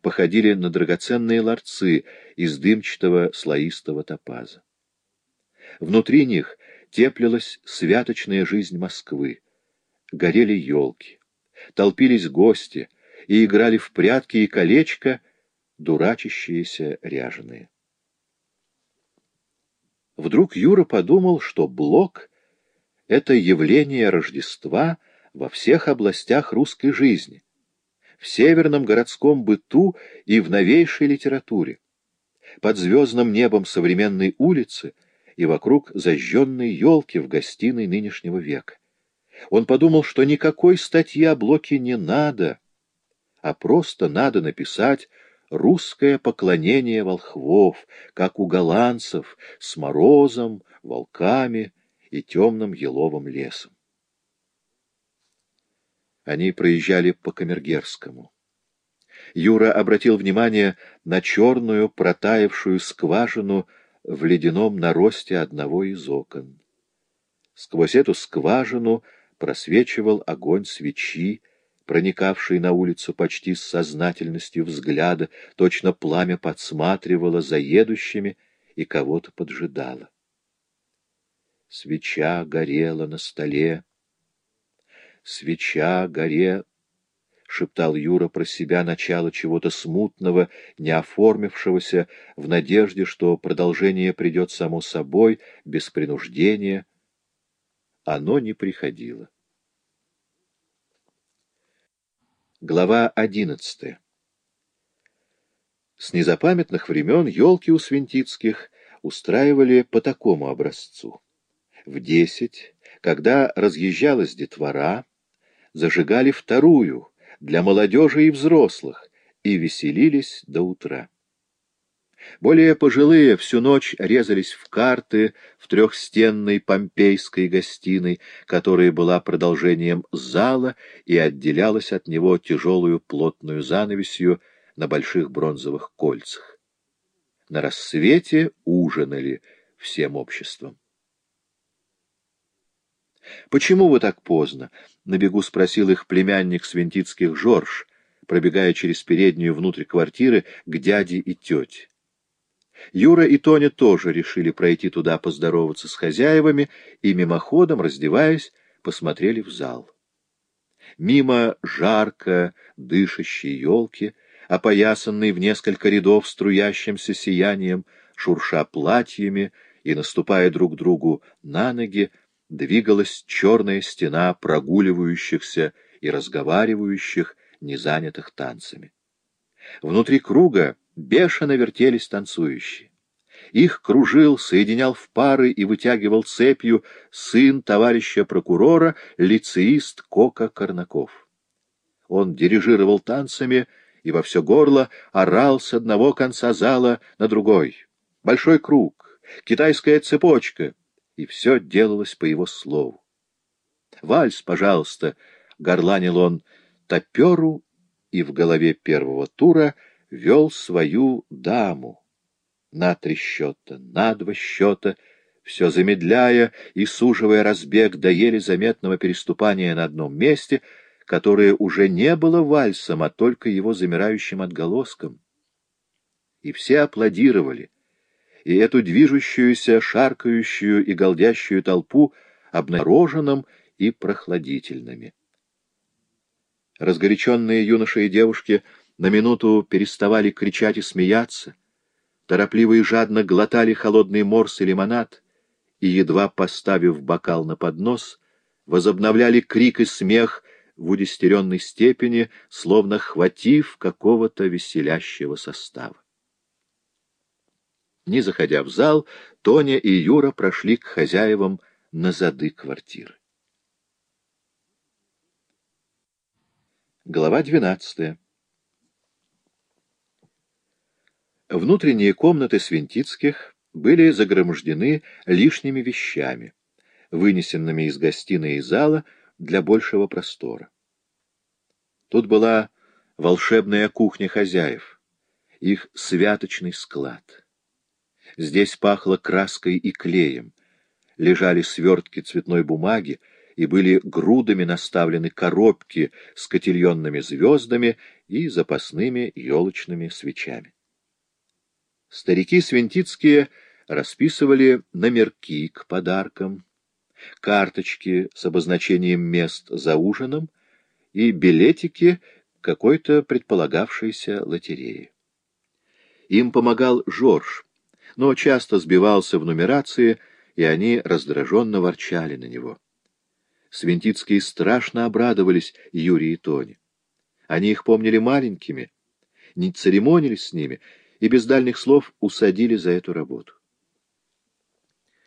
походили на драгоценные ларцы из дымчатого слоистого топаза. Внутри них теплилась святочная жизнь Москвы. Горели елки, толпились гости и играли в прятки и колечко дурачащиеся ряженые. Вдруг Юра подумал, что Блок — это явление Рождества во всех областях русской жизни, в северном городском быту и в новейшей литературе, под звездным небом современной улицы и вокруг зажженной елки в гостиной нынешнего века. Он подумал, что никакой статьи о Блоке не надо, а просто надо написать русское поклонение волхвов, как у голландцев, с морозом, волками и темным еловым лесом. Они проезжали по Камергерскому. Юра обратил внимание на черную протаявшую скважину в ледяном наросте одного из окон. Сквозь эту скважину просвечивал огонь свечи, проникавший на улицу почти с сознательностью взгляда, точно пламя подсматривало за едущими и кого-то поджидало. Свеча горела на столе. Свеча горе, — шептал Юра про себя начало чего-то смутного, не оформившегося, в надежде, что продолжение придет само собой, без принуждения. Оно не приходило. Глава одиннадцатая С незапамятных времен елки у Свинтицких устраивали по такому образцу. В десять, когда разъезжалась детвора, зажигали вторую, для молодежи и взрослых, и веселились до утра. Более пожилые всю ночь резались в карты в трехстенной помпейской гостиной, которая была продолжением зала и отделялась от него тяжелую плотную занавесью на больших бронзовых кольцах. На рассвете ужинали всем обществом. «Почему вы так поздно?» — на бегу спросил их племянник Свинтицких Жорж, пробегая через переднюю внутрь квартиры к дяде и тете. Юра и Тоня тоже решили пройти туда поздороваться с хозяевами и, мимоходом, раздеваясь, посмотрели в зал. Мимо жарко дышащей елки, опоясанной в несколько рядов струящимся сиянием, шурша платьями и наступая друг другу на ноги, двигалась черная стена прогуливающихся и разговаривающих, незанятых танцами. Внутри круга бешено вертелись танцующие. Их кружил, соединял в пары и вытягивал цепью сын товарища прокурора, лицеист Кока Корнаков. Он дирижировал танцами и во все горло орал с одного конца зала на другой. Большой круг, китайская цепочка, и все делалось по его слову. «Вальс, пожалуйста!» — горланил он топеру, и в голове первого тура — вел свою даму. На три счета, на два счета, все замедляя и суживая разбег до еле заметного переступания на одном месте, которое уже не было вальсом, а только его замирающим отголоском. И все аплодировали, и эту движущуюся, шаркающую и голдящую толпу обнаруженным и прохладительными. Разгоряченные юноши и девушки — на минуту переставали кричать и смеяться, торопливо и жадно глотали холодный морс и лимонад, и, едва поставив бокал на поднос, возобновляли крик и смех в удестеренной степени, словно хватив какого-то веселящего состава. Не заходя в зал, Тоня и Юра прошли к хозяевам на зады квартиры. Глава двенадцатая Внутренние комнаты Свинтицких были загромождены лишними вещами, вынесенными из гостиной и зала для большего простора. Тут была волшебная кухня хозяев, их святочный склад. Здесь пахло краской и клеем, лежали свертки цветной бумаги, и были грудами наставлены коробки с котельонными звездами и запасными елочными свечами. Старики свинтицкие расписывали номерки к подаркам, карточки с обозначением мест за ужином и билетики какой-то предполагавшейся лотереи. Им помогал Жорж, но часто сбивался в нумерации, и они раздраженно ворчали на него. Свинтицкие страшно обрадовались Юрию и Тоне. Они их помнили маленькими, не церемонились с ними и без дальних слов усадили за эту работу.